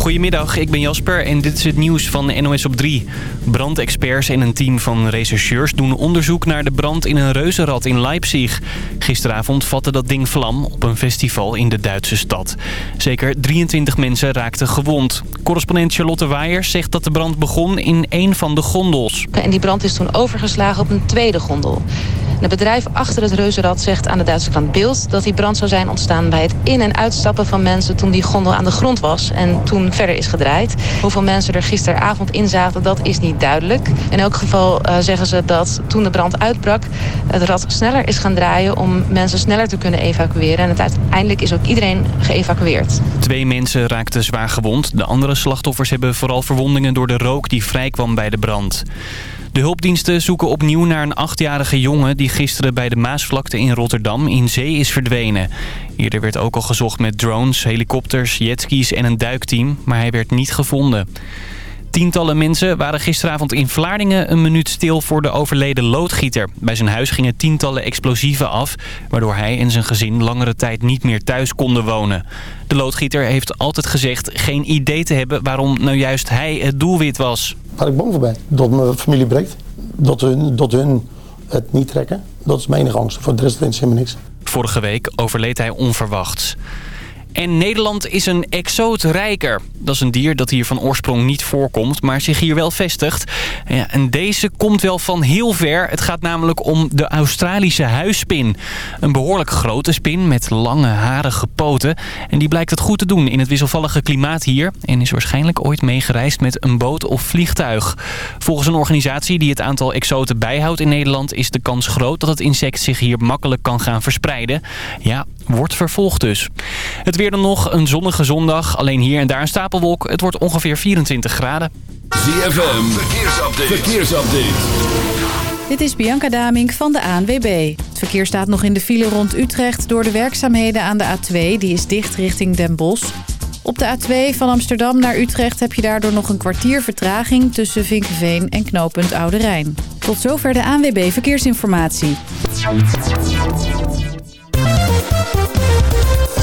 Goedemiddag, ik ben Jasper en dit is het nieuws van NOS op 3. Brandexperts en een team van rechercheurs doen onderzoek naar de brand in een reuzenrad in Leipzig. Gisteravond vatte dat ding vlam op een festival in de Duitse stad. Zeker 23 mensen raakten gewond. Correspondent Charlotte Waaiers zegt dat de brand begon in een van de gondels. En die brand is toen overgeslagen op een tweede gondel. Het bedrijf achter het reuzenrad zegt aan de Duitse krant Beeld... dat die brand zou zijn ontstaan bij het in- en uitstappen van mensen... toen die gondel aan de grond was en toen verder is gedraaid. Hoeveel mensen er gisteravond in zaten, dat is niet duidelijk. In elk geval uh, zeggen ze dat toen de brand uitbrak... het rad sneller is gaan draaien om mensen sneller te kunnen evacueren. En uiteindelijk is ook iedereen geëvacueerd. Twee mensen raakten zwaar gewond. De andere slachtoffers hebben vooral verwondingen door de rook die vrijkwam bij de brand. De hulpdiensten zoeken opnieuw naar een achtjarige jongen... die gisteren bij de Maasvlakte in Rotterdam in zee is verdwenen. Eerder werd ook al gezocht met drones, helikopters, jetskis en een duikteam... maar hij werd niet gevonden. Tientallen mensen waren gisteravond in Vlaardingen een minuut stil voor de overleden loodgieter. Bij zijn huis gingen tientallen explosieven af, waardoor hij en zijn gezin langere tijd niet meer thuis konden wonen. De loodgieter heeft altijd gezegd geen idee te hebben waarom nou juist hij het doelwit was. Waar ik bang voor ben, dat mijn familie breekt, dat hun, dat hun het niet trekken. Dat is mijn enige angst, voor de rest wens helemaal niks. Vorige week overleed hij onverwachts. En Nederland is een exootrijker. Dat is een dier dat hier van oorsprong niet voorkomt, maar zich hier wel vestigt. Ja, en deze komt wel van heel ver. Het gaat namelijk om de Australische huisspin. Een behoorlijk grote spin met lange, harige poten. En die blijkt het goed te doen in het wisselvallige klimaat hier. En is waarschijnlijk ooit meegereisd met een boot of vliegtuig. Volgens een organisatie die het aantal exoten bijhoudt in Nederland... is de kans groot dat het insect zich hier makkelijk kan gaan verspreiden. Ja, wordt vervolgd dus. Het weer dan nog, een zonnige zondag. Alleen hier en daar een stapelwolk. Het wordt ongeveer 24 graden. ZFM, verkeersupdate. verkeersupdate. Dit is Bianca Damink van de ANWB. Het verkeer staat nog in de file rond Utrecht door de werkzaamheden aan de A2. Die is dicht richting Den Bosch. Op de A2 van Amsterdam naar Utrecht heb je daardoor nog een kwartier vertraging... tussen Vinkenveen en knooppunt Oude Rijn. Tot zover de ANWB Verkeersinformatie.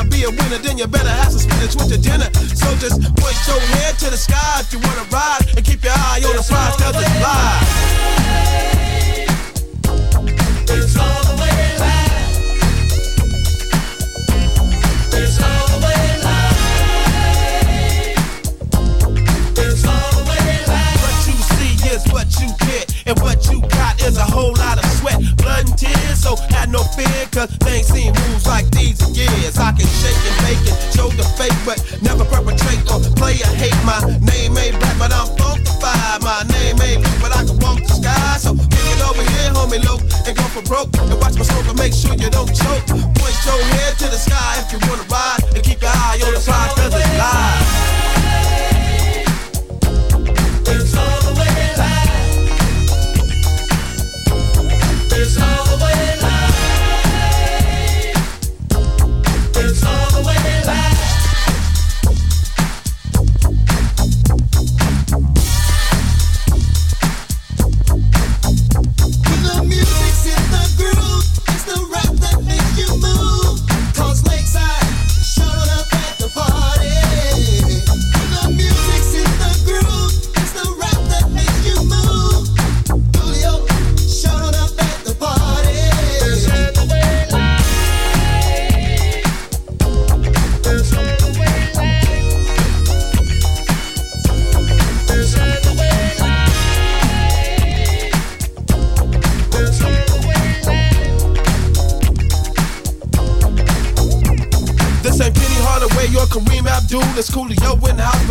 Wanna be a winner, then you better have some spinach with your dinner. So just point your head to the sky if you wanna ride and keep your eye on the prize, cause it's live. It's all the way live. It's all the way live. It's all the way live. What you see is what you get, and what you got is a whole lot of So have no fear, cause they ain't seen moves like these in years. I can shake and make it, show the fake, but never perpetrate or play or hate. My name ain't black, but I'm funkified. My name ain't blue, but I can walk the sky. So kick it over here, homie, low, and go for broke. And watch my smoke and make sure you don't choke. Point your head to the sky if you wanna ride, and keep your eye on the prize, cause it's live.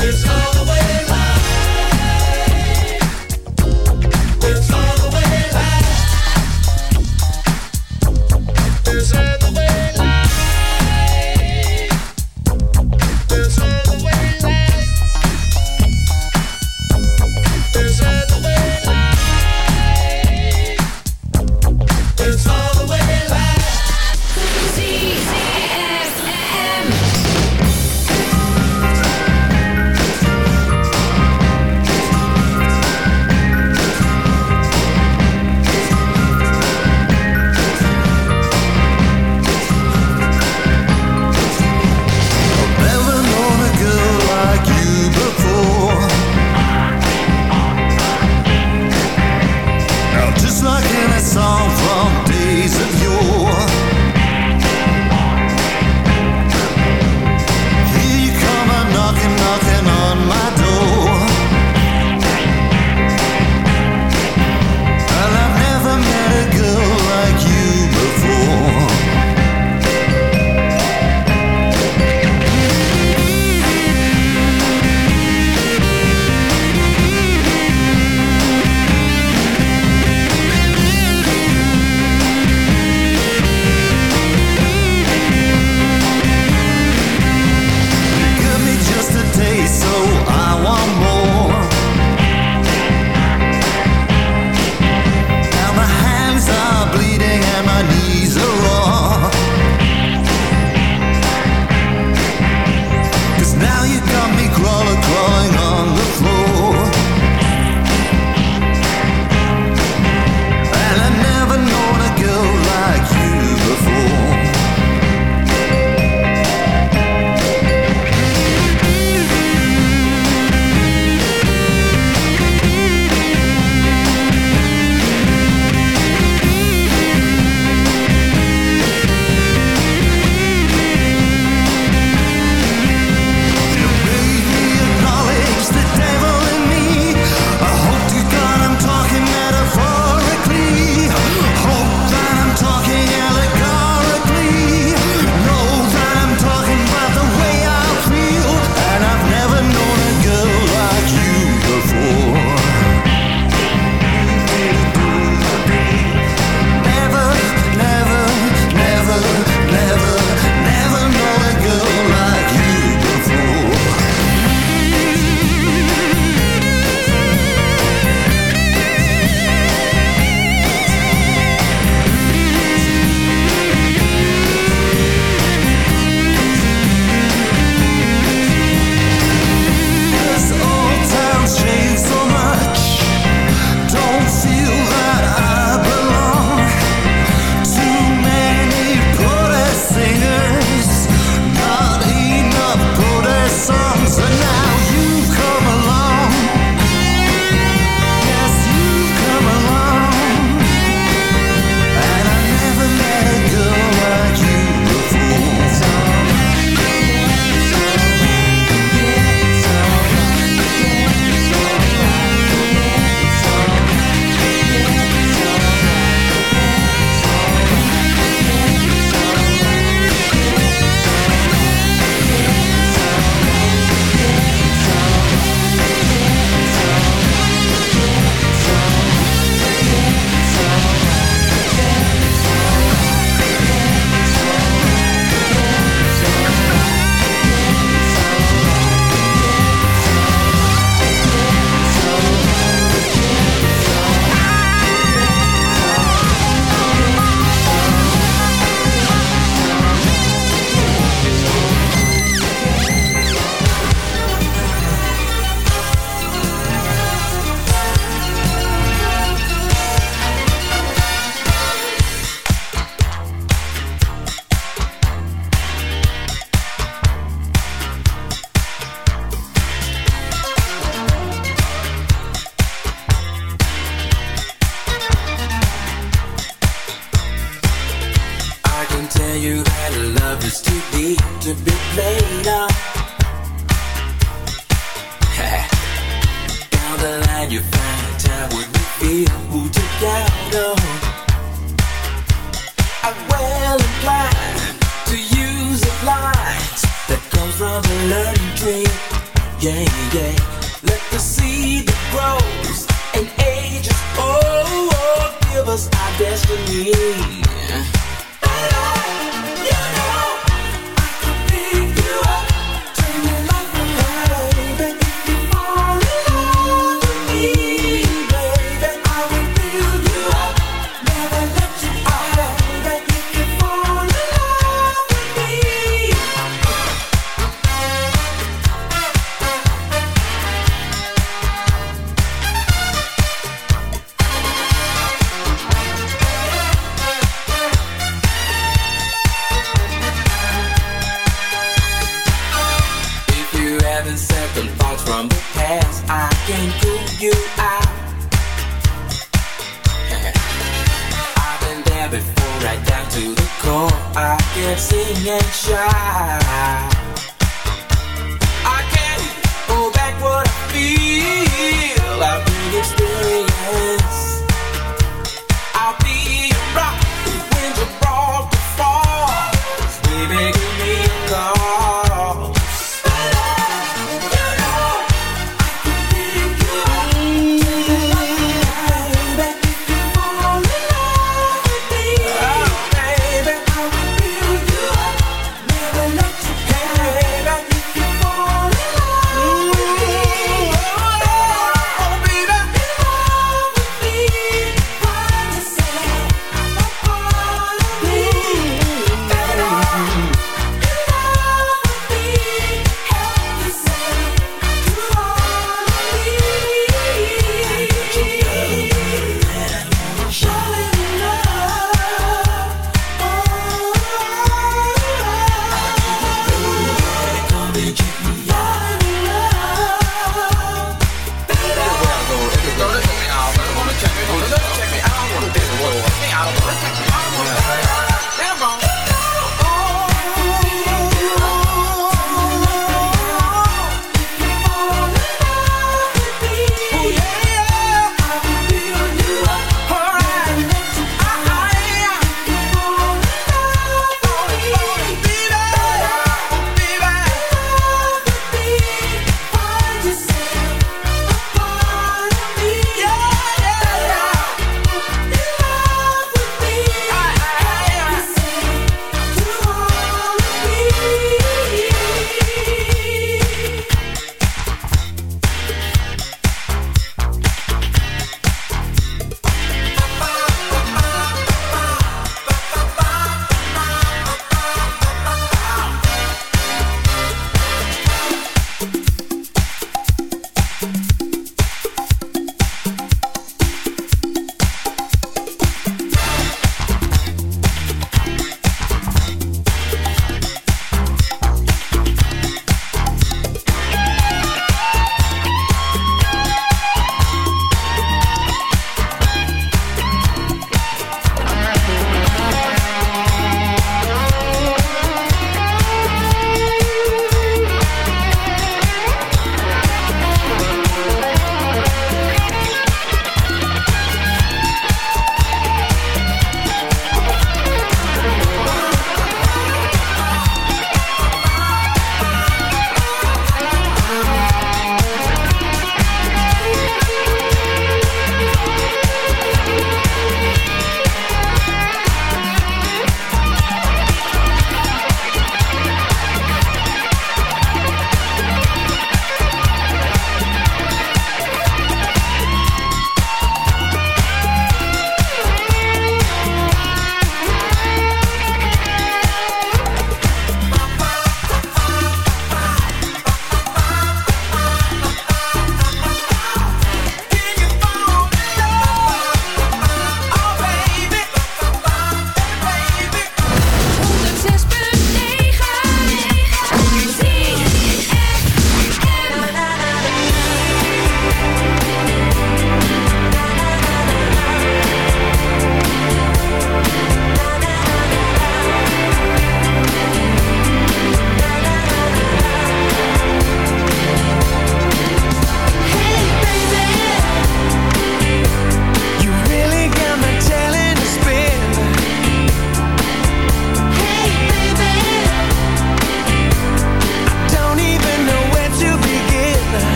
It's all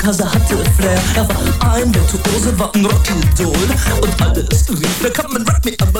Kanske Flair, er var Ein, der Virtuose war ein Rocky-Idol Und alles rief, wer kann man Rock Me, aber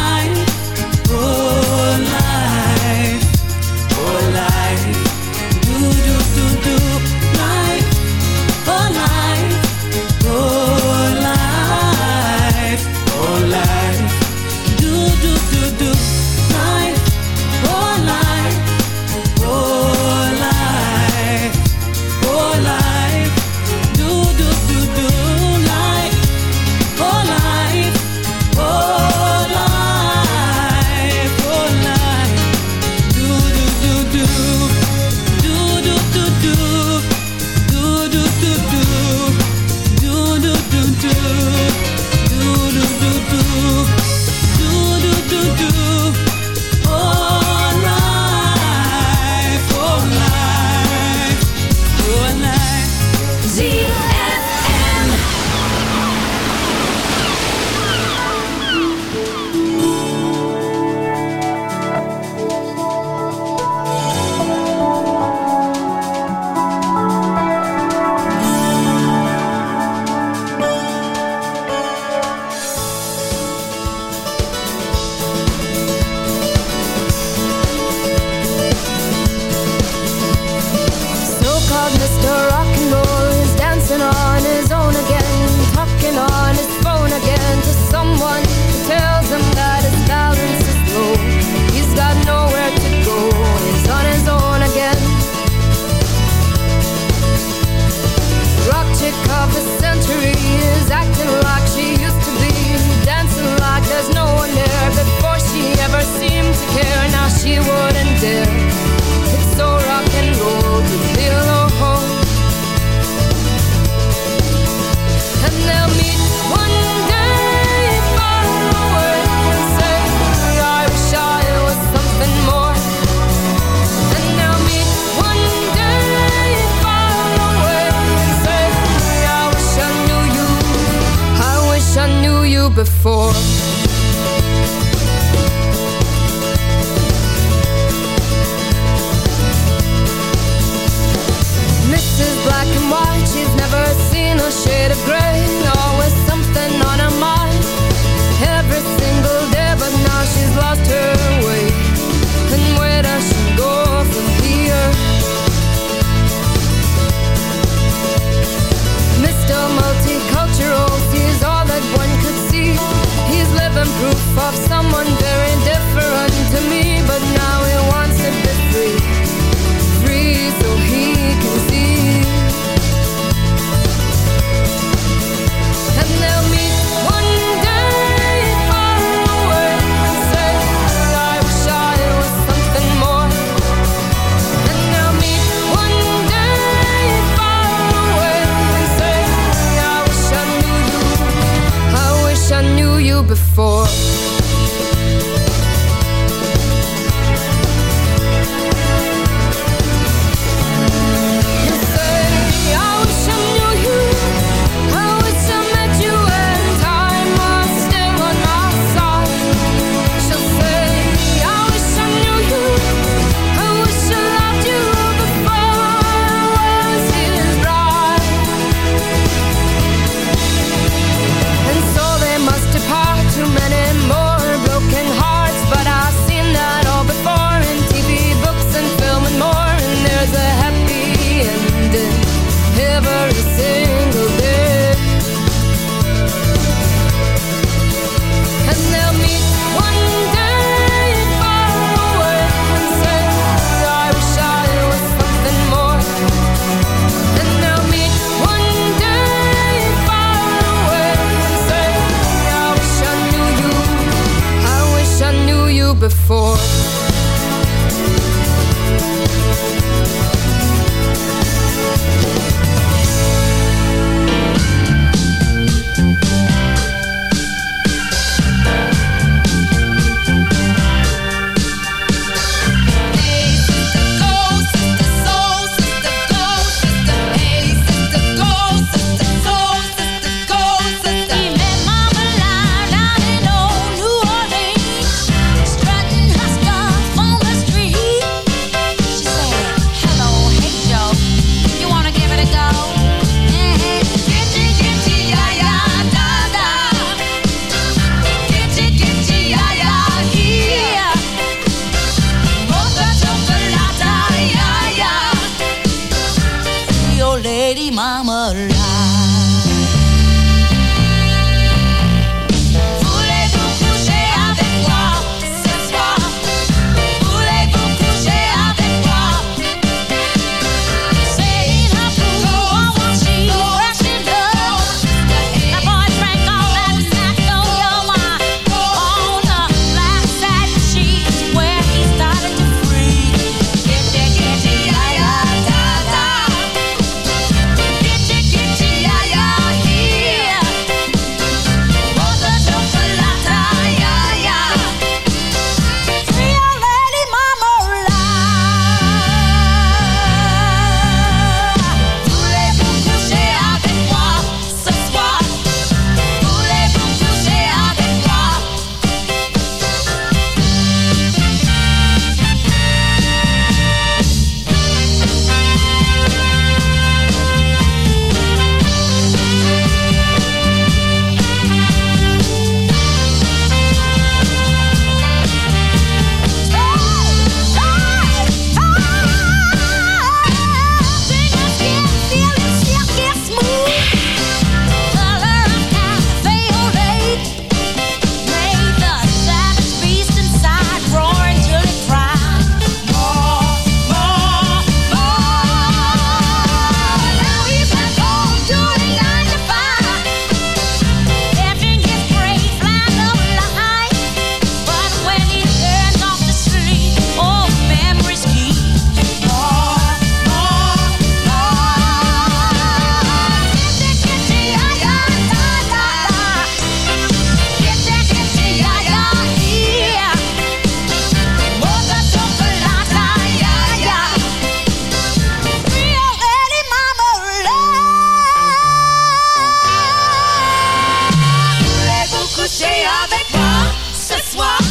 pas ce soir.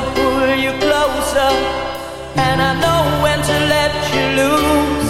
and I know when to let you lose.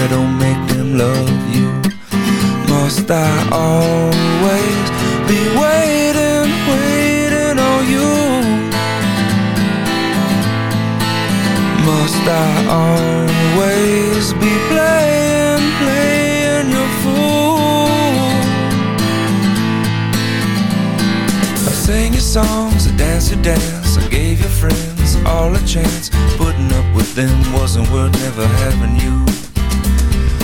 I don't make them love you. Must I always be waiting, waiting on you? Must I always be playing, playing your fool? I sang your songs, I danced your dance, I gave your friends all a chance. Putting up with them wasn't worth never having you.